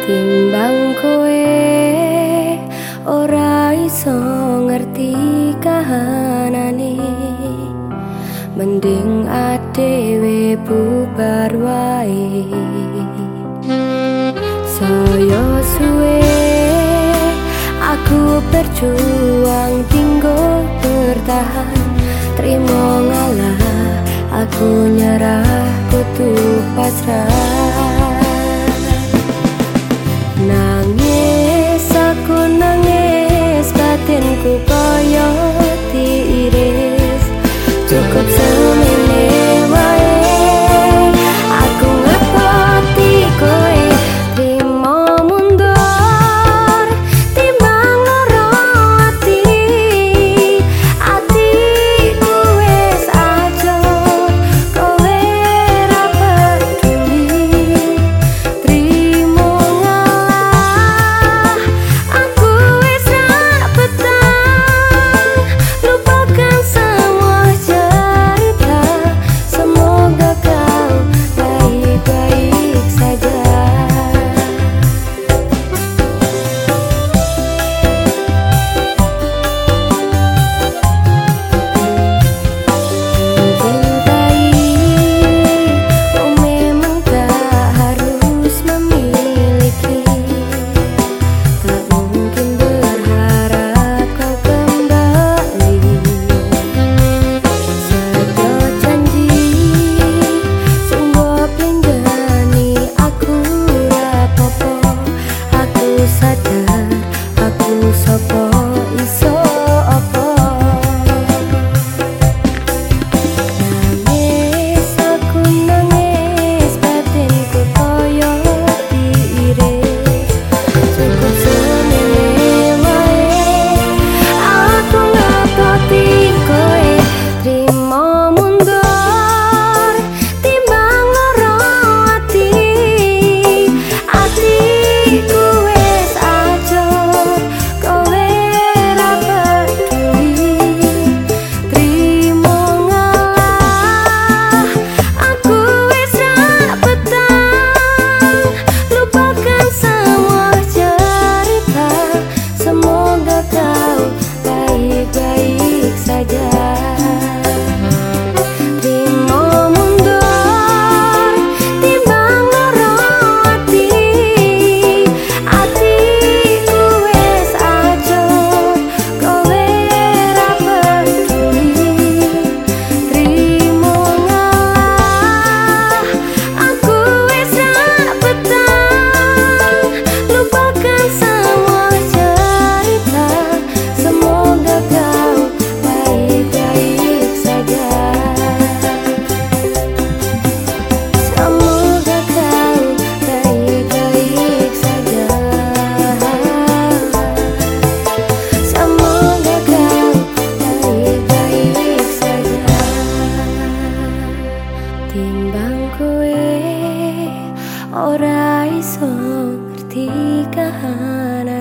Timbang kowe ora iso ngerti kahanane. Mending adewe bubar wae. Saya suwe aku berjuang tinggo bertahan. Terima ngalah aku nyerah kutu pasrah. только i do timbang kue ora iso ngerti kahanan.